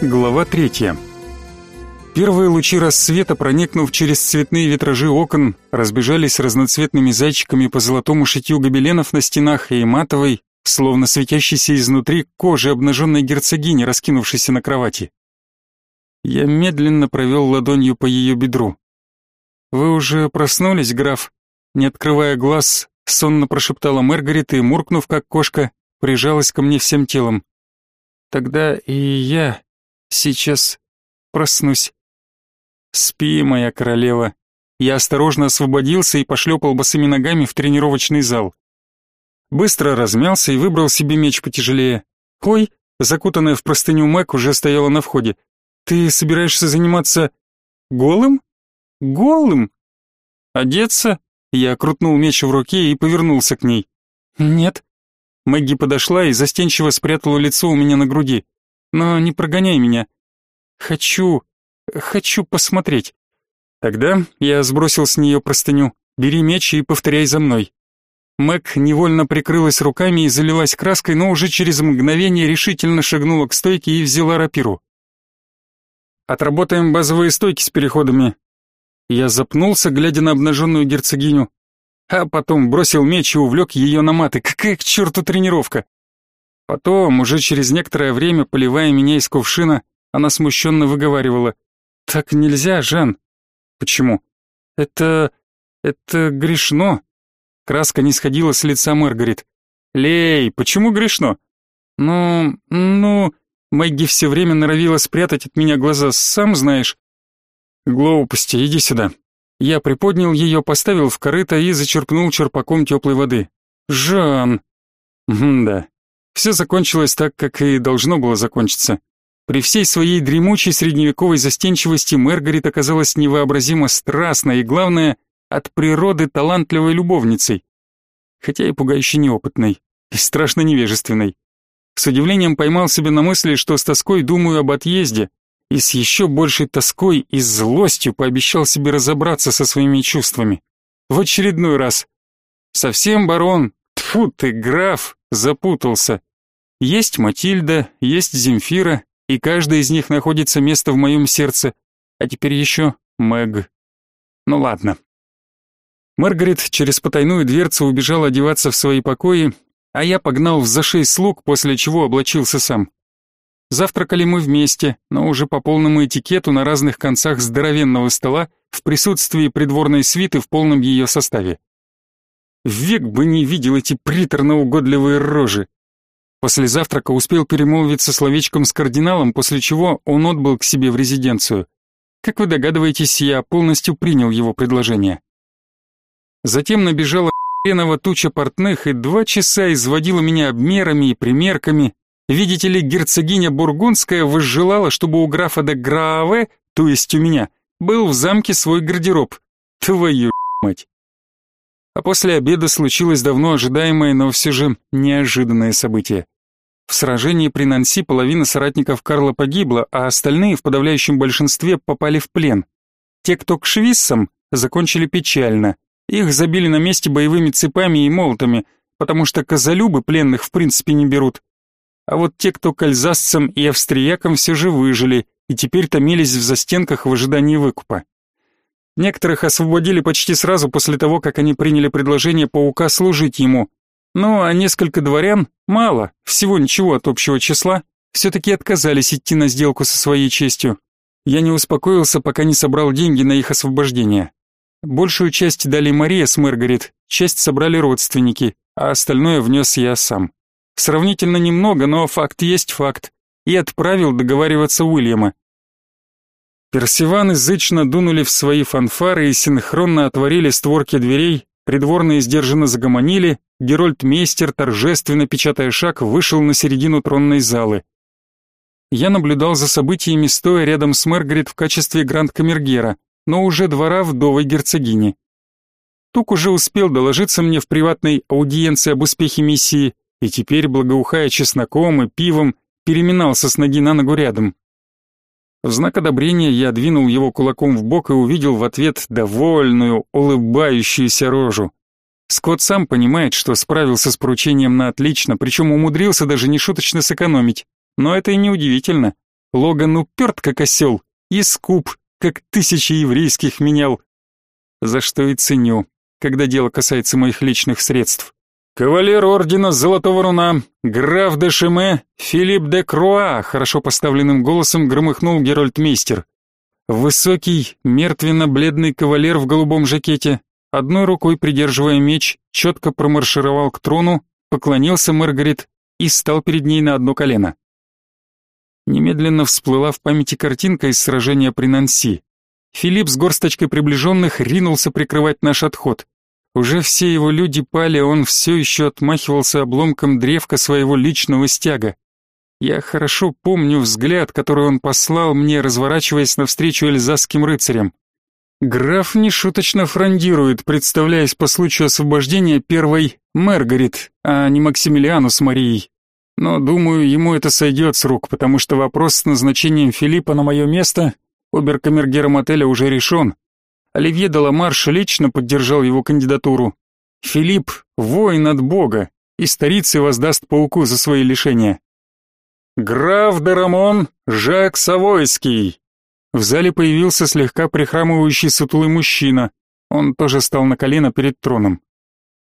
Глава третья. Первые лучи рассвета, проникнув через цветные витражи окон, разбежались разноцветными зайчиками по золотому шитью гобеленов на стенах и матовой, словно светящейся изнутри кожи обнаженной герцогини, раскинувшейся на кровати. Я медленно провел ладонью по ее бедру. «Вы уже проснулись, граф?» Не открывая глаз, сонно прошептала Маргарет и, муркнув как кошка, прижалась ко мне всем телом. «Тогда и я сейчас проснусь». «Спи, моя королева». Я осторожно освободился и пошлепал босыми ногами в тренировочный зал. Быстро размялся и выбрал себе меч потяжелее. «Ой!» Закутанная в простыню Мэг уже стояла на входе. «Ты собираешься заниматься голым? Голым? Одеться?» Я крутнул меч в руке и повернулся к ней. «Нет». Мэгги подошла и застенчиво спрятала лицо у меня на груди. «Но не прогоняй меня. Хочу... хочу посмотреть». Тогда я сбросил с нее простыню. «Бери меч и повторяй за мной». Мэг невольно прикрылась руками и залилась краской, но уже через мгновение решительно шагнула к стойке и взяла рапиру. «Отработаем базовые стойки с переходами. Я запнулся, глядя на обнаженную герцогиню, а потом бросил меч и увлек ее на маты. Какая к черту тренировка! Потом, уже через некоторое время, поливая меня из кувшина, она смущенно выговаривала. «Так нельзя, Жан». «Почему?» «Это... это грешно». Краска не сходила с лица Маргарет. «Лей, почему грешно?» «Ну... ну...» Мэгги все время норовила спрятать от меня глаза, сам знаешь. «Глупости, иди сюда». Я приподнял ее, поставил в корыто и зачерпнул черпаком теплой воды. «Жан!» «Да, все закончилось так, как и должно было закончиться. При всей своей дремучей средневековой застенчивости Мэргарит оказалась невообразимо страстной и, главное, от природы талантливой любовницей, хотя и пугающе неопытной и страшно невежественной. С удивлением поймал себя на мысли, что с тоской думаю об отъезде, и с еще большей тоской и злостью пообещал себе разобраться со своими чувствами. В очередной раз. Совсем барон, тфу ты, граф, запутался. Есть Матильда, есть Земфира, и каждая из них находится место в моем сердце, а теперь еще Мэг. Ну ладно. Маргарет через потайную дверцу убежала одеваться в свои покои, а я погнал в зашей слуг, после чего облачился сам. Завтракали мы вместе, но уже по полному этикету на разных концах здоровенного стола в присутствии придворной свиты в полном ее составе. Век бы не видел эти приторно-угодливые рожи. После завтрака успел перемолвиться словечком с кардиналом, после чего он отбыл к себе в резиденцию. Как вы догадываетесь, я полностью принял его предложение. Затем набежала хренова туча портных и два часа изводила меня обмерами и примерками, Видите ли, герцогиня Бургундская возжелала, чтобы у графа де Грааве, то есть у меня, был в замке свой гардероб. Твою мать. А после обеда случилось давно ожидаемое, но все же неожиданное событие. В сражении при Нанси половина соратников Карла погибла, а остальные в подавляющем большинстве попали в плен. Те, кто к швиссам, закончили печально. Их забили на месте боевыми цепами и молотами, потому что козолюбы пленных в принципе не берут. А вот те, кто к альзасцам и австриякам все же выжили и теперь томились в застенках в ожидании выкупа. Некоторых освободили почти сразу после того, как они приняли предложение паука служить ему. Ну, а несколько дворян, мало, всего ничего от общего числа, все-таки отказались идти на сделку со своей честью. Я не успокоился, пока не собрал деньги на их освобождение. Большую часть дали Мария с Мэргарет, часть собрали родственники, а остальное внес я сам. Сравнительно немного, но факт есть факт. И отправил договариваться Уильяма. Персиваны зычно дунули в свои фанфары и синхронно отворили створки дверей, придворные сдержанно загомонили, Герольд Мейстер, торжественно печатая шаг, вышел на середину тронной залы. Я наблюдал за событиями, стоя рядом с Маргарет в качестве гранд-камергера, но уже двора вдовой герцогини. Тук уже успел доложиться мне в приватной аудиенции об успехе миссии, и теперь, благоухая чесноком и пивом, переминался с ноги на ногу рядом. В знак одобрения я двинул его кулаком в бок и увидел в ответ довольную, улыбающуюся рожу. Скотт сам понимает, что справился с поручением на отлично, причем умудрился даже нешуточно сэкономить. Но это и не удивительно. Логан уперт, как осел, и скуп, как тысячи еврейских менял. За что и ценю, когда дело касается моих личных средств. Кавалер ордена Золотого Руна, граф де Шеме, Филипп де Круа, хорошо поставленным голосом громыхнул Герольдмейстер. Высокий, мертвенно-бледный кавалер в голубом жакете, одной рукой придерживая меч, четко промаршировал к трону, поклонился Маргарет и стал перед ней на одно колено. Немедленно всплыла в памяти картинка из сражения при Нанси. Филипп с горсточкой приближенных ринулся прикрывать наш отход. Уже все его люди пали, он все еще отмахивался обломком древка своего личного стяга. Я хорошо помню взгляд, который он послал мне, разворачиваясь навстречу эльзасским рыцарям. Граф нешуточно фрондирует, представляясь по случаю освобождения первой Маргарет, а не Максимилиану с Марией. Но, думаю, ему это сойдет с рук, потому что вопрос с назначением Филиппа на мое место оберкамергером отеля уже решен. Оливье Деламарш лично поддержал его кандидатуру. Филипп — воин от бога, и старицей воздаст пауку за свои лишения. «Граф Дарамон Жак Савойский!» В зале появился слегка прихрамывающий сутулый мужчина. Он тоже стал на колено перед троном.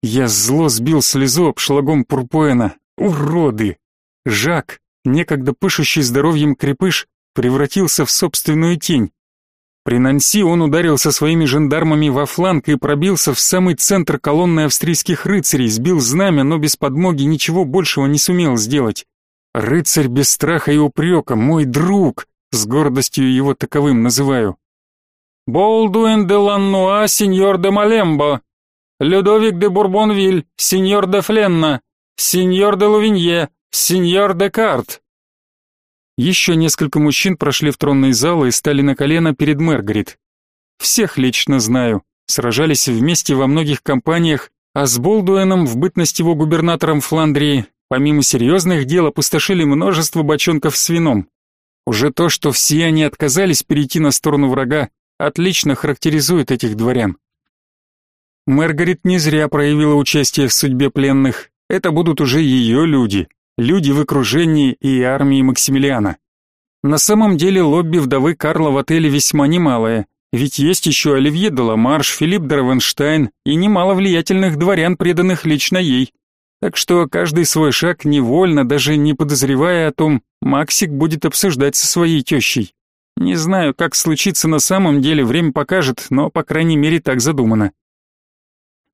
Я зло сбил слезу об шлагом Пурпуэна. Уроды! Жак, некогда пышущий здоровьем крепыш, превратился в собственную тень. При Нанси он ударился своими жандармами во фланг и пробился в самый центр колонны австрийских рыцарей, сбил знамя, но без подмоги ничего большего не сумел сделать. Рыцарь без страха и упрека, мой друг, с гордостью его таковым называю. Болдуэн де Ланнуа, сеньор де Малембо, Людовик де Бурбонвиль, сеньор де Фленна, сеньор де Лувинье, сеньор де Карт. Еще несколько мужчин прошли в тронный зал и стали на колено перед Мэргарит. Всех лично знаю, сражались вместе во многих кампаниях, а с Болдуэном в бытность его губернатором Фландрии, помимо серьезных дел, опустошили множество бочонков с вином. Уже то, что все они отказались перейти на сторону врага, отлично характеризует этих дворян. Маргарет не зря проявила участие в судьбе пленных. Это будут уже ее люди, люди в окружении и армии Максимилиана. На самом деле лобби вдовы Карла в отеле весьма немалое, ведь есть еще Оливье Деламарш, Филипп Дравенштайн и немало влиятельных дворян, преданных лично ей. Так что каждый свой шаг невольно, даже не подозревая о том, Максик будет обсуждать со своей тещей. Не знаю, как случится на самом деле, время покажет, но, по крайней мере, так задумано.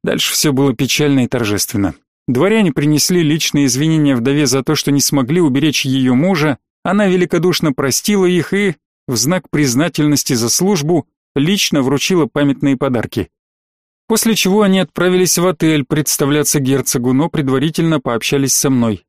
Дальше все было печально и торжественно. Дворяне принесли личные извинения вдове за то, что не смогли уберечь ее мужа, она великодушно простила их и, в знак признательности за службу, лично вручила памятные подарки. После чего они отправились в отель представляться герцогу, но предварительно пообщались со мной.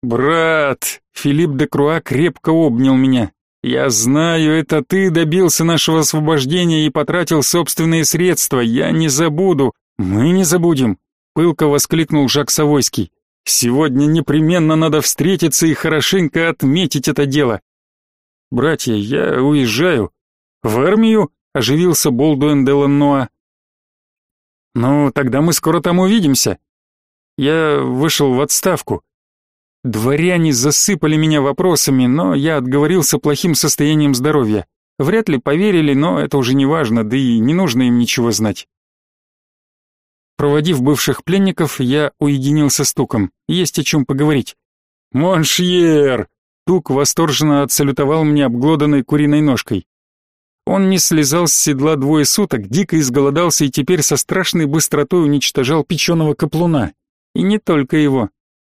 «Брат!» — Филипп де Круа крепко обнял меня. «Я знаю, это ты добился нашего освобождения и потратил собственные средства. Я не забуду. Мы не забудем!» — пылко воскликнул Жак Савойский. «Сегодня непременно надо встретиться и хорошенько отметить это дело. Братья, я уезжаю. В армию?» — оживился Болдуэн де Ланнуа. «Ну, тогда мы скоро там увидимся. Я вышел в отставку. Дворяне засыпали меня вопросами, но я отговорился плохим состоянием здоровья. Вряд ли поверили, но это уже не важно, да и не нужно им ничего знать». Проводив бывших пленников, я уединился с Туком. Есть о чем поговорить. «Моншьер!» Тук восторженно отсалютовал мне обглоданной куриной ножкой. Он не слезал с седла двое суток, дико изголодался и теперь со страшной быстротой уничтожал печеного каплуна. И не только его.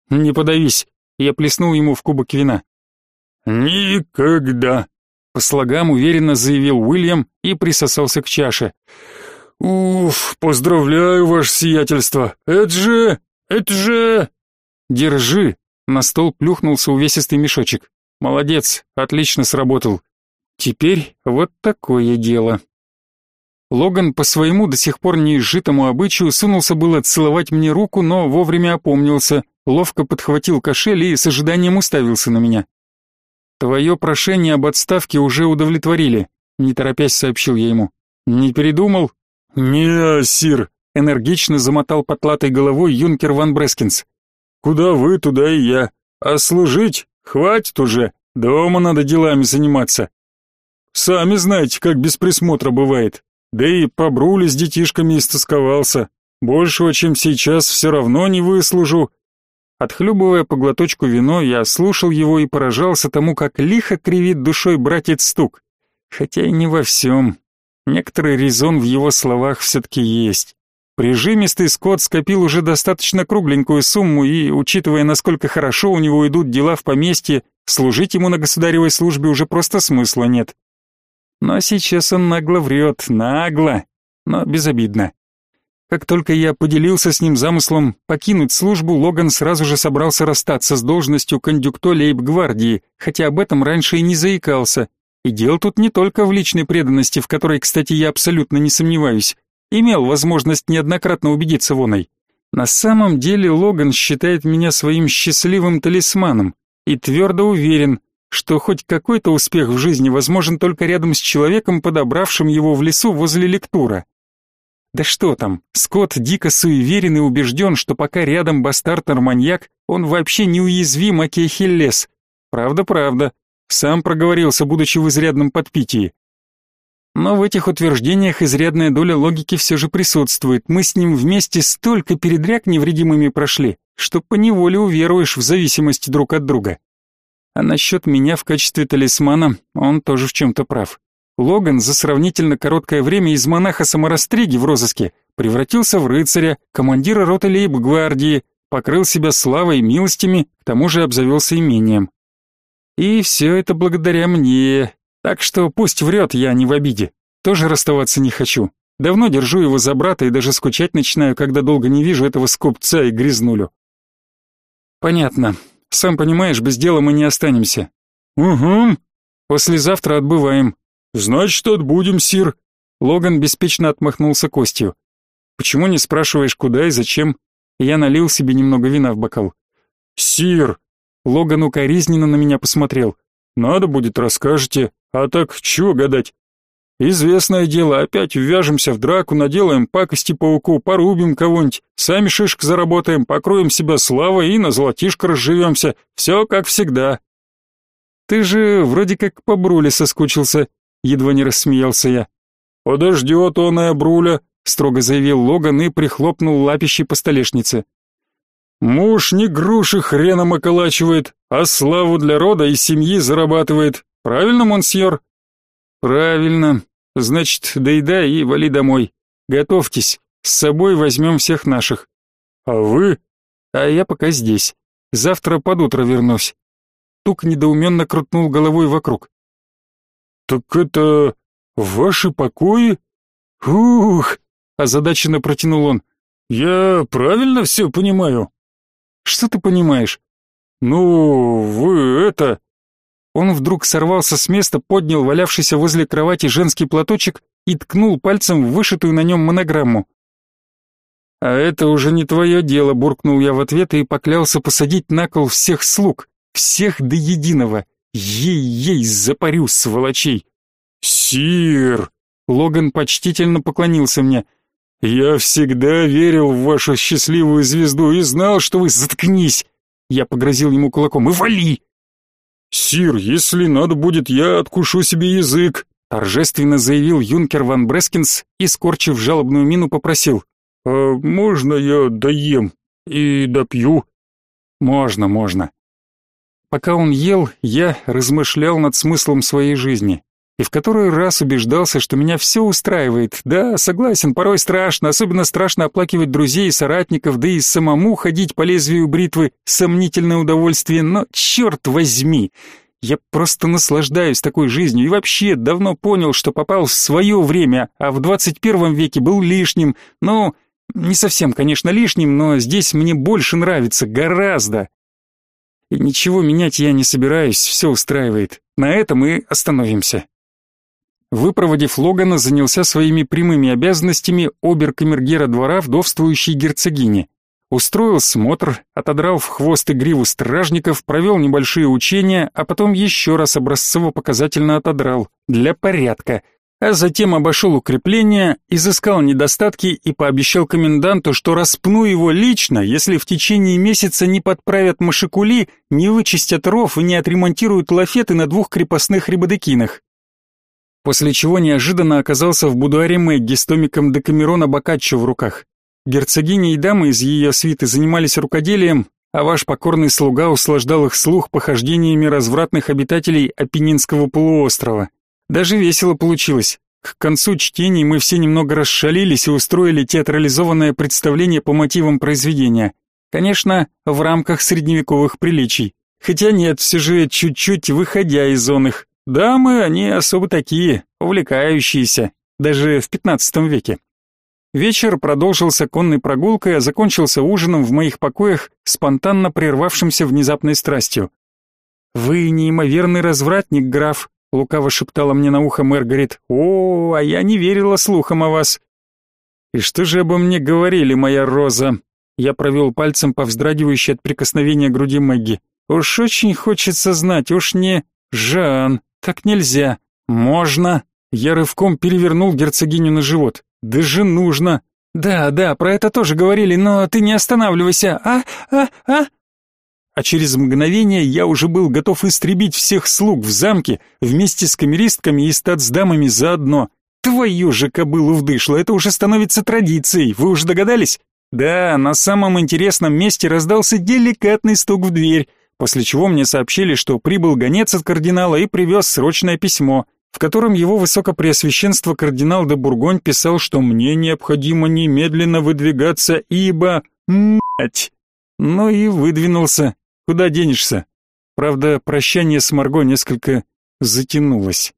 «Не подавись», — я плеснул ему в кубок вина. «Никогда», — по слогам уверенно заявил Уильям и присосался к чаше. «Уф, поздравляю, ваше сиятельство! Это же... это же...» «Держи!» — на стол плюхнулся увесистый мешочек. «Молодец, отлично сработал. Теперь вот такое дело. Логан по своему до сих пор неизжитому обычаю сунулся было целовать мне руку, но вовремя опомнился, ловко подхватил кошель и с ожиданием уставился на меня. «Твое прошение об отставке уже удовлетворили», — не торопясь сообщил я ему. «Не передумал?» «Не, сир», — энергично замотал потлатой головой юнкер Ван Брескинс. «Куда вы, туда и я. А служить хватит уже. Дома надо делами заниматься. Сами знаете, как без присмотра бывает. Да и по Бруле с детишками истосковался. Большего, чем сейчас, все равно не выслужу. Отхлебывая по глоточку вино, я слушал его и поражался тому, как лихо кривит душой братец Стук. Хотя и не во всем. Некоторый резон в его словах все-таки есть. Прижимистый Скотт скопил уже достаточно кругленькую сумму и, учитывая, насколько хорошо у него идут дела в поместье, служить ему на государевой службе уже просто смысла нет. Но сейчас он нагло врет, нагло, но безобидно. Как только я поделился с ним замыслом покинуть службу, Логан сразу же собрался расстаться с должностью кондюкто лейб-гвардии, хотя об этом раньше и не заикался. И дело тут не только в личной преданности, в которой, кстати, я абсолютно не сомневаюсь имел возможность неоднократно убедиться воной. На самом деле Логан считает меня своим счастливым талисманом и твердо уверен, что хоть какой-то успех в жизни возможен только рядом с человеком, подобравшим его в лесу возле лектура. Да что там, Скотт дико суеверен и убежден, что пока рядом бастард-маньяк, он вообще неуязвим, аки Ахиллес. Правда-правда, сам проговорился, будучи в изрядном подпитии. Но в этих утверждениях изрядная доля логики все же присутствует. Мы с ним вместе столько передряг невредимыми прошли, что поневоле уверуешь в зависимости друг от друга. А насчет меня в качестве талисмана он тоже в чем-то прав. Логан за сравнительно короткое время из монаха-саморастриги в розыске превратился в рыцаря, командира роты лейб-гвардии, покрыл себя славой и милостями, к тому же обзавелся имением. И все это благодаря мне, так что пусть врет, я не в обиде. Тоже расставаться не хочу. Давно держу его за брата и даже скучать начинаю, когда долго не вижу этого скупца и грязнулю. Понятно. Сам понимаешь, без дела мы не останемся. Угу. Послезавтра отбываем. Значит, отбудем, сир. Логан беспечно отмахнулся костью. Почему не спрашиваешь, куда и зачем? Я налил себе немного вина в бокал. Сир. Логан укоризненно на меня посмотрел. Надо будет, расскажете. А так, чего гадать? Известное дело, опять ввяжемся в драку, наделаем пакости пауку, порубим кого-нибудь, сами шишек заработаем, покроем себя славой и на золотишко разживемся. Все как всегда. Ты же вроде как по Бруле соскучился, едва не рассмеялся я. Подождет он и Бруля, строго заявил Логан и прихлопнул лапищей по столешнице. Муж не груши хреном околачивает, а славу для рода и семьи зарабатывает. Правильно, монсьор? Правильно. Значит, доедай и вали домой. Готовьтесь, с собой возьмем всех наших. А вы? А я пока здесь. Завтра под утро вернусь. Тук недоуменно крутнул головой вокруг. Так это ваши покои? Ух, озадаченно протянул он. Я правильно все понимаю? Что ты понимаешь? Ну, вы это он вдруг сорвался с места, поднял валявшийся возле кровати женский платочек и ткнул пальцем в вышитую на нем монограмму. «А это уже не твое дело», — буркнул я в ответ и поклялся посадить на кол всех слуг, всех до единого. Ей-ей, запарю, сволочей. «Сир!» — Логан почтительно поклонился мне. «Я всегда верил в вашу счастливую звезду и знал, что вы заткнись!» Я погрозил ему кулаком. «И вали!» «Сир, если надо будет, я откушу себе язык», торжественно заявил юнкер Ван Брескинс и, скорчив жалобную мину, попросил. «А можно я доем и допью?» «Можно, можно». Пока он ел, я размышлял над смыслом своей жизни и в который раз убеждался, что меня все устраивает. Да, согласен, порой страшно, особенно страшно оплакивать друзей и соратников, да и самому ходить по лезвию бритвы — сомнительное удовольствие, но черт возьми! Я просто наслаждаюсь такой жизнью и вообще давно понял, что попал в свое время, а в 21 веке был лишним. Ну, не совсем, конечно, лишним, но здесь мне больше нравится, гораздо. И ничего менять я не собираюсь, все устраивает. На этом и остановимся. Выпроводив Логана, занялся своими прямыми обязанностями обер-камергера двора вдовствующей герцогини. Устроил смотр, отодрал в хвост и гриву стражников, провел небольшие учения, а потом еще раз образцово-показательно отодрал, для порядка. а затем обошел укрепление, изыскал недостатки и пообещал коменданту, что распну его лично, если в течение месяца не подправят машикули, не вычистят ров и не отремонтируют лафеты на двух крепостных рибадекинах. После чего неожиданно оказался в будуаре Мэгги с томиком Декамерона Боккаччо в руках. Герцогиня и дамы из ее свиты занимались рукоделием, а ваш покорный слуга услаждал их слух похождениями развратных обитателей Апеннинского полуострова. Даже весело получилось. К концу чтений мы все немного расшалились и устроили театрализованное представление по мотивам произведения. Конечно, в рамках средневековых приличий. Хотя нет, все же чуть-чуть выходя из зон их. Дамы, они особо такие, увлекающиеся, даже в пятнадцатом веке. Вечер продолжился конной прогулкой, а закончился ужином в моих покоях, спонтанно прервавшимся внезапной страстью. «Вы неимоверный развратник, граф», — лукаво шептала мне на ухо Мэргарит. «О, а я не верила слухам о вас». «И что же обо мне говорили, моя роза?» Я провел пальцем по вздрагивающей от прикосновения груди Мэгги. «Уж очень хочется знать, уж не... Жан, так нельзя. Можно». Я рывком перевернул герцогиню на живот. Даже нужно. Да, да, про это тоже говорили, но ты не останавливайся. А, а, а. А через мгновение я уже был готов истребить всех слуг в замке вместе с камеристками и статсдамами заодно. Твою же кобылу вдышло, это уже становится традицией, вы уже догадались? Да, на самом интересном месте раздался деликатный стук в дверь, после чего мне сообщили, что прибыл гонец от кардинала и привез срочное письмо в котором его высокопреосвященство кардинал де Бургонь писал, что мне необходимо немедленно выдвигаться, ибо... Мать! Ну и выдвинулся. Куда денешься? Правда, прощание с Марго несколько затянулось.